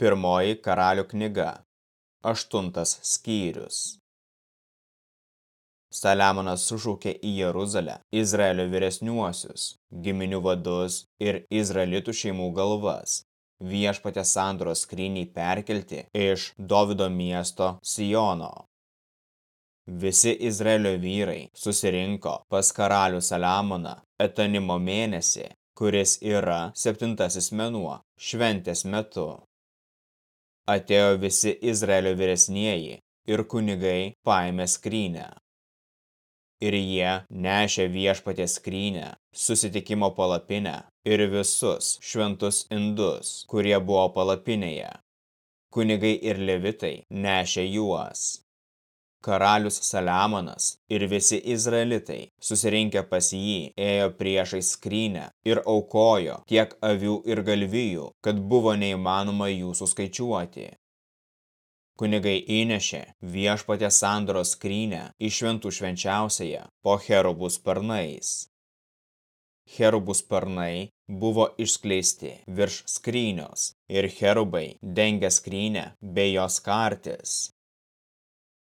Pirmoji karalių knyga. Aštuntas skyrius. Saliamonas sušaukė į Jeruzalę Izraelio vyresniuosius, giminių vadus ir Izraelitų šeimų galvas, viešpatė sandoros skryniai perkelti iš Dovido miesto Sijono. Visi Izraelio vyrai susirinko pas karalių Saliamoną etanimo mėnesį, kuris yra septintasis menuo šventės metu atėjo visi Izraelio vyresnieji ir kunigai paėmė skrynę. Ir jie nešė viešpatės skrynę, susitikimo palapinę ir visus šventus indus, kurie buvo palapinėje. Kunigai ir levitai nešė juos. Karalius Saliamonas ir visi izraelitai, susirinkę pas jį, ėjo priešai skrynę ir aukojo tiek avių ir galvijų, kad buvo neįmanoma jų suskaičiuoti. Kunigai įnešė viešpatė sandoros skrynę į šventų švenčiausiąją po cherubų sparnais. Cherubų sparnai buvo išskleisti virš skrynios ir cherubai dengė skrynę bei jos kartis.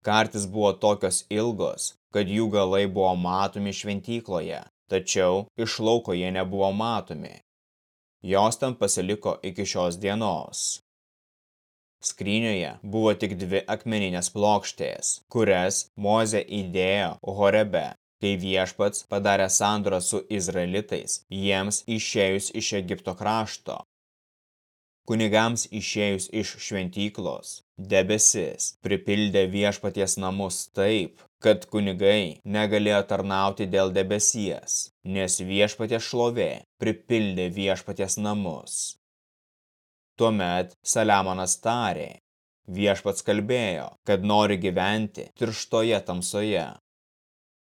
Kartis buvo tokios ilgos, kad jų galai buvo matomi šventykloje, tačiau iš lauko jie nebuvo matomi. Jos ten pasiliko iki šios dienos. Skrynioje buvo tik dvi akmeninės plokštės, kurias Moze įdėjo Horebe, kai viešpats padarė sandorą su izraelitais, jiems išėjus iš Egipto krašto. Kunigams išėjus iš šventyklos, debesis pripildė viešpaties namus taip, kad kunigai negalėjo tarnauti dėl debesies, nes viešpaties šlovė pripildė viešpaties namus. Tuomet Saliamonas tarė, viešpats kalbėjo, kad nori gyventi tirštoje tamsoje.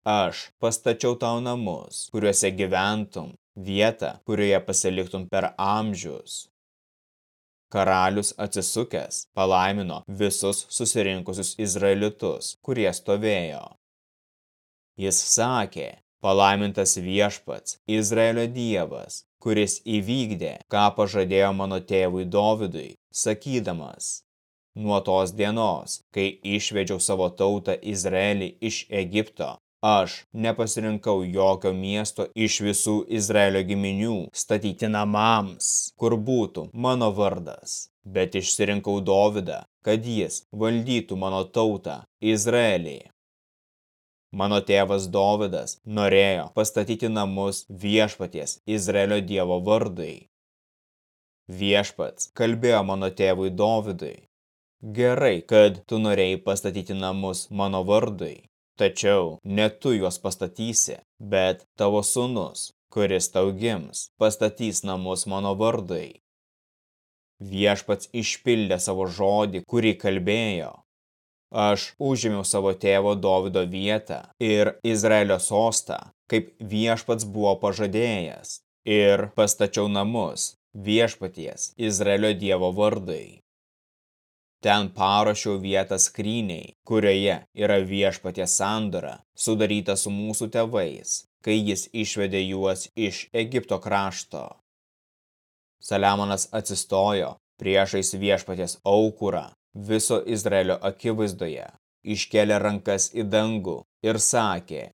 Aš pastačiau tau namus, kuriuose gyventum, vietą, kurioje pasiliktum per amžius. Karalius atsisukęs palaimino visus susirinkusius izraelitus, kurie stovėjo. Jis sakė, palaimintas viešpats, Izraelio dievas, kuris įvykdė, ką pažadėjo mano tėvui Dovidui, sakydamas, nuo tos dienos, kai išvedžiau savo tautą Izraelį iš Egipto, Aš nepasirinkau jokio miesto iš visų Izraelio giminių statyti namams, kur būtų mano vardas, bet išsirinkau Dovydą, kad jis valdytų mano tautą Izraelį. Mano tėvas Dovydas norėjo pastatyti namus viešpaties Izraelio dievo vardui. Viešpats kalbėjo mano tėvui Dovydui. Gerai, kad tu norėjai pastatyti namus mano vardui. Tačiau ne tu juos pastatysi, bet tavo sūnus, kuris tau gims, pastatys namus mano vardui. Viešpats išpildė savo žodį, kurį kalbėjo. Aš užėmiau savo tėvo Dovido vietą ir Izraelio sostą, kaip viešpats buvo pažadėjęs, ir pastačiau namus viešpaties Izraelio dievo vardui. Ten paruošiau vietą skryniai, kurioje yra viešpatie sandora, sudaryta su mūsų tėvais, kai jis išvedė juos iš Egipto krašto. Saliamonas atsistojo priešais viešpaties aukurą viso Izraelio akivaizdoje, iškėlė rankas į dangų ir sakė,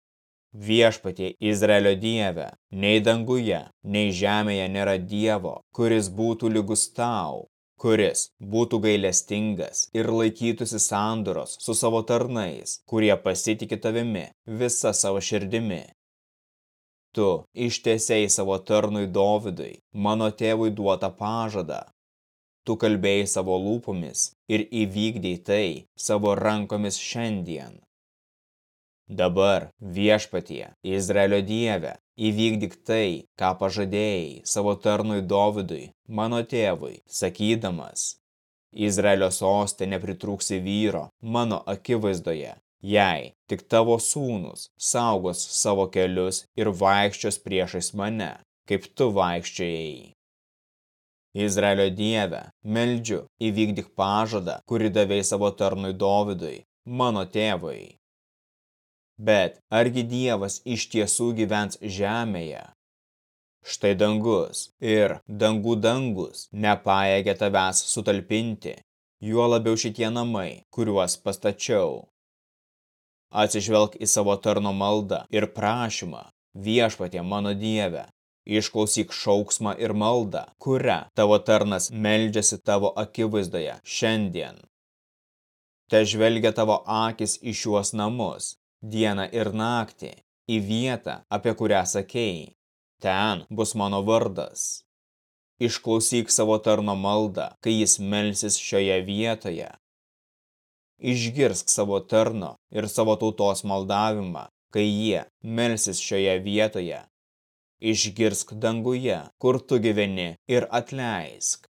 Viešpatie Izraelio dieve, nei danguje, nei žemėje nėra dievo, kuris būtų lygus tau, kuris būtų gailestingas ir laikytųsi sandoros su savo tarnais, kurie pasitikė tavimi visa savo širdimi. Tu ištesiai savo tarnui Dovidui, mano tėvui duotą pažadą. Tu kalbėjai savo lūpomis ir įvykdėjai tai savo rankomis šiandien. Dabar viešpatie, Izraelio dieve, įvykdyk tai, ką pažadėjai savo tarnui Dovidui, mano tėvui, sakydamas, Izraelio sostė nepritrūksi vyro mano akivaizdoje, jei tik tavo sūnus saugos savo kelius ir vaikščios priešais mane, kaip tu vaikščiojai. Izraelio dieve, meldžiu, įvykdyk pažadą, kurį davėjai savo tarnui Dovidui, mano tėvui. Bet argi Dievas iš tiesų gyvens žemėje? Štai dangus ir dangų dangus nepaėgė tavęs sutalpinti, juo labiau šitie namai, kuriuos pastačiau. Atsižvelg į savo tarno maldą ir prašymą, viešpatie mano dieve, išklausyk šauksmą ir maldą, kurią tavo tarnas meldžiasi tavo akivaizdoje šiandien. Te žvelgia tavo akis į šiuos namus, dieną ir naktį, į vietą, apie kurią sakėjai ten bus mano vardas. Išklausyk savo tarno maldą, kai jis melsis šioje vietoje. Išgirsk savo tarno ir savo tautos maldavimą, kai jie melsis šioje vietoje. Išgirsk danguje, kur tu gyveni ir atleisk.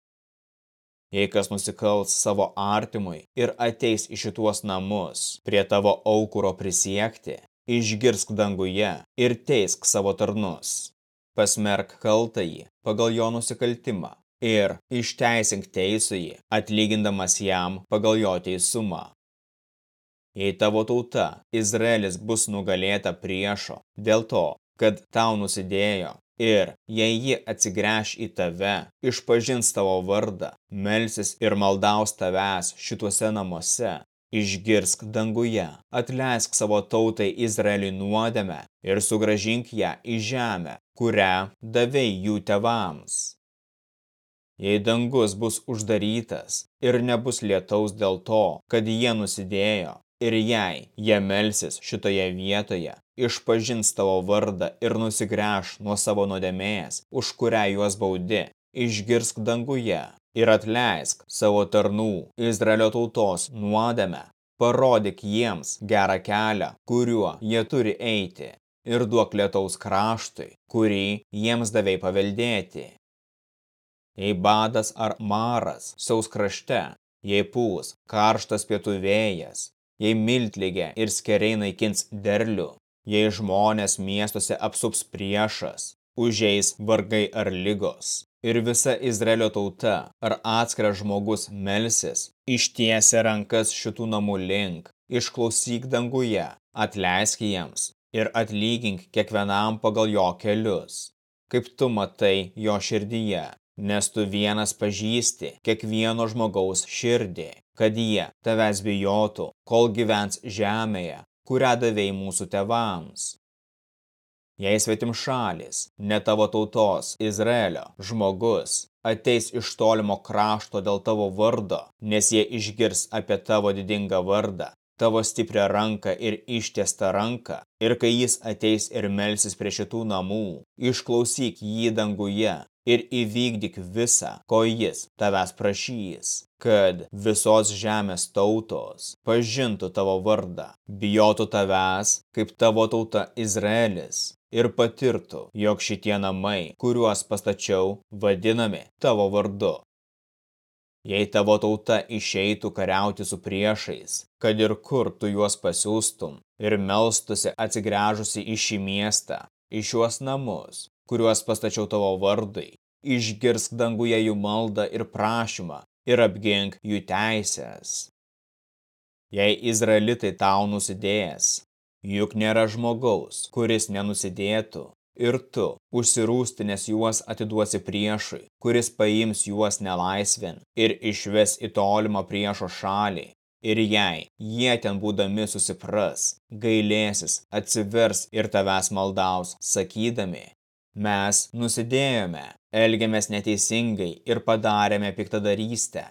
Jei kas nusikals savo artimui ir ateis į šituos namus prie tavo aukuro prisiekti, išgirsk danguje ir teisk savo tarnus pasmerk kaltąjį pagal jo nusikaltimą ir išteisink teisųjį, atlygindamas jam pagal jo teisumą. Jei tavo tauta, Izraelis, bus nugalėta priešo dėl to, kad tau nusidėjo, ir jei ji atsigręš į tave, išpažins tavo vardą, melsis ir maldaus tavęs šituose namuose, Išgirsk danguje, atleisk savo tautai Izraeliui nuodėmę ir sugražink ją į žemę, kurią davei jų tevams. Jei dangus bus uždarytas ir nebus lietaus dėl to, kad jie nusidėjo, ir jei jie melsis šitoje vietoje, išpažins tavo vardą ir nusigręš nuo savo nuodėmės, už kurią juos baudi, išgirsk danguje ir atleisk savo tarnų Izraelio tautos nuodėmę, parodyk jiems gerą kelią, kuriuo jie turi eiti, ir duok lietaus kraštui, kurį jiems davei paveldėti. Jei badas ar maras saus krašte, jei pūs karštas pietų vėjas, jei miltligė ir skeriai naikins derlių, jei žmonės miestuose apsups priešas, užeis vargai ar lygos, ir visa Izraelio tauta ar atskiras žmogus melsis, ištiesia rankas šitų namų link, išklausyk danguje, atleisk jiems ir atlygink kiekvienam pagal jo kelius, kaip tu matai jo širdyje, nes tu vienas pažįsti kiekvieno žmogaus širdį, kad jie tavęs bijotų, kol gyvens žemėje, kurią davėjai mūsų tevams. Jei svetim šalis, ne tavo tautos, Izraelio, žmogus, ateis iš tolimo krašto dėl tavo vardo, nes jie išgirs apie tavo didingą vardą, tavo stiprią ranką ir ištiestą ranką, ir kai jis ateis ir melsis prie šitų namų, išklausyk jį danguje ir įvykdyk visą, ko jis tavęs prašys, kad visos žemės tautos pažintų tavo vardą, bijotų tavęs, kaip tavo tauta Izraelis, ir patirtų, jog šitie namai, kuriuos pastačiau, vadinami tavo vardu. Jei tavo tauta išeitų kariauti su priešais, kad ir kur tu juos pasiūstum, ir melstusi atsigręžusi į šį miestą, į šiuos namus, kuriuos pastačiau tavo vardui, išgirsk danguje jų maldą ir prašymą ir apgink jų teisės. Jei Izraelitai tau nusidėjęs, Juk nėra žmogaus, kuris nenusidėtų, ir tu, užsirūstinės juos atiduosi priešui, kuris paims juos nelaisvin ir išves į tolimą priešo šalį. Ir jei jie ten būdami susipras, gailėsis, atsivers ir tavęs maldaus, sakydami, mes nusidėjome, elgiamės neteisingai ir padarėme piktadarystę,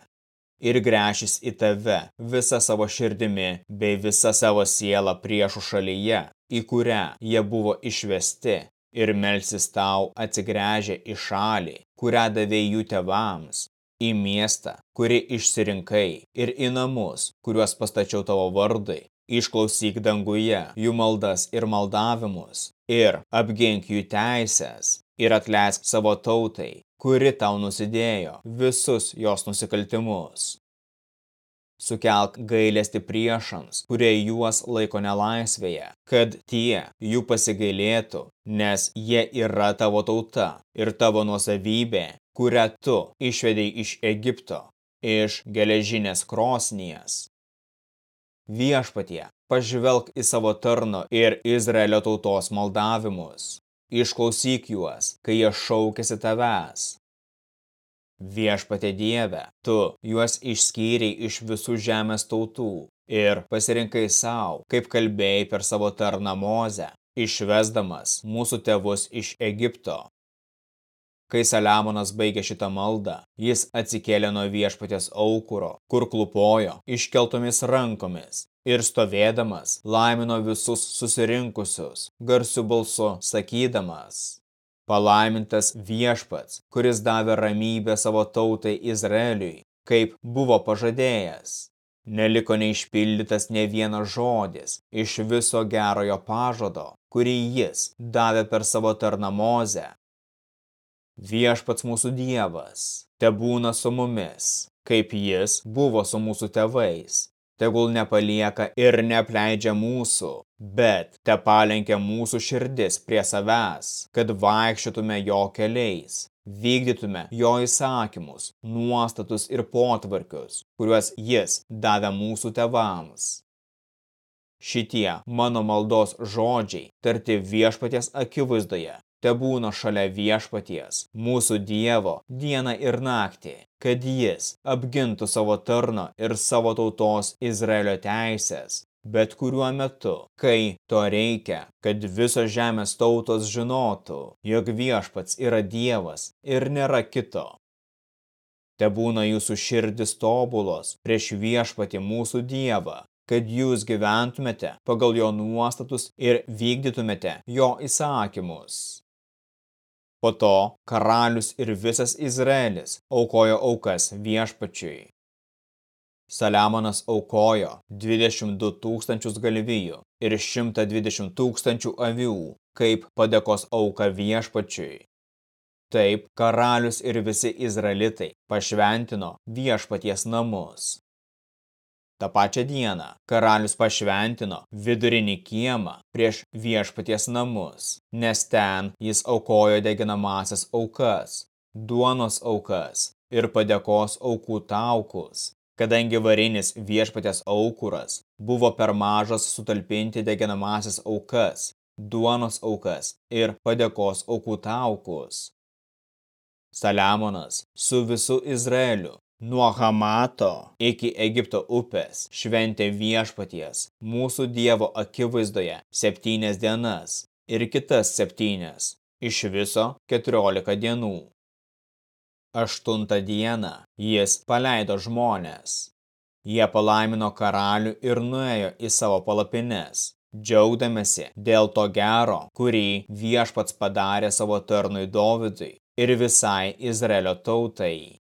ir grešis į tave visą savo širdimi bei visą savo sielą priešų šalyje, į kurią jie buvo išvesti, ir melsis tau atsigręžę į šalį, kurią davėjai jų tevams, į miestą, kurį išsirinkai, ir į namus, kuriuos pastačiau tavo vardai, išklausyk danguje jų maldas ir maldavimus, ir apgink jų teisės, ir atleisk savo tautai, kuri tau nusidėjo visus jos nusikaltimus. Sukelk gailesti priešams, kurie juos laiko nelaisvėje, kad tie jų pasigailėtų, nes jie yra tavo tauta ir tavo nuosavybė, kurią tu išvedei iš Egipto, iš geležinės krosnies. Viešpatie, pažvelk į savo tarno ir Izraelio tautos maldavimus išklausyk juos, kai jie šaukėsi tavęs. Viešpatė Dieve, tu juos išskyriai iš visų žemės tautų ir pasirinkai savo, kaip kalbėjai per savo tarną Mozę, išvesdamas mūsų tėvus iš Egipto. Kai Saliamonas baigė šitą maldą, jis atsikėlė nuo viešpatės aukuro, kur klupojo iškeltomis rankomis ir stovėdamas laimino visus susirinkusius, garsiu balsu sakydamas. Palaimintas viešpats, kuris davė ramybę savo tautai Izraeliui, kaip buvo pažadėjęs. Neliko neišpildytas ne vienas žodis iš viso gerojo pažado, kurį jis davė per savo tarnamozę Viešpats mūsų Dievas, te būna su mumis, kaip jis buvo su mūsų tėvais. Tegul nepalieka ir nepleidžia mūsų, bet te palenkia mūsų širdis prie savęs, kad vaikščiotume jo keliais, vykdytume jo įsakymus, nuostatus ir potvarkius, kuriuos jis davė mūsų tėvams. Šitie mano maldos žodžiai tarti viešpaties akivaizdoje te būna šalia viešpaties, mūsų Dievo, dieną ir naktį, kad jis apgintų savo tarno ir savo tautos Izraelio teisės, bet kuriuo metu, kai to reikia, kad visos žemės tautos žinotų, jog viešpats yra Dievas ir nėra kito. Te būna jūsų širdis tobulos prieš viešpatį mūsų Dievą, kad jūs gyventumėte pagal jo nuostatus ir vykdytumėte jo įsakymus. Po to karalius ir visas Izraelis aukojo aukas viešpačiui. Saliamonas aukojo 22 tūkstančius galvijų ir 120 tūkstančių avių, kaip padėkos auka viešpačiui. Taip karalius ir visi izraelitai pašventino viešpaties namus. Ta pačią dieną karalius pašventino vidurinį kiemą prieš viešpaties namus, nes ten jis aukojo deginamasias aukas, duonos aukas ir padėkos aukų taukus, kadangi varinis viešpatės aukuras buvo per mažas sutalpinti deginamasias aukas, duonos aukas ir padėkos aukų taukus. Saliamonas su visu Izraeliu Nuo Hamato iki Egipto upės šventė viešpaties mūsų Dievo akivaizdoje septynias dienas ir kitas septynias, iš viso keturiolika dienų. Aštuntą dieną jis paleido žmonės. Jie palaimino karalių ir nuėjo į savo palapines, džiaugdamėsi dėl to gero, kurį viešpats padarė savo tarnui Dovydui ir visai Izraelio tautai.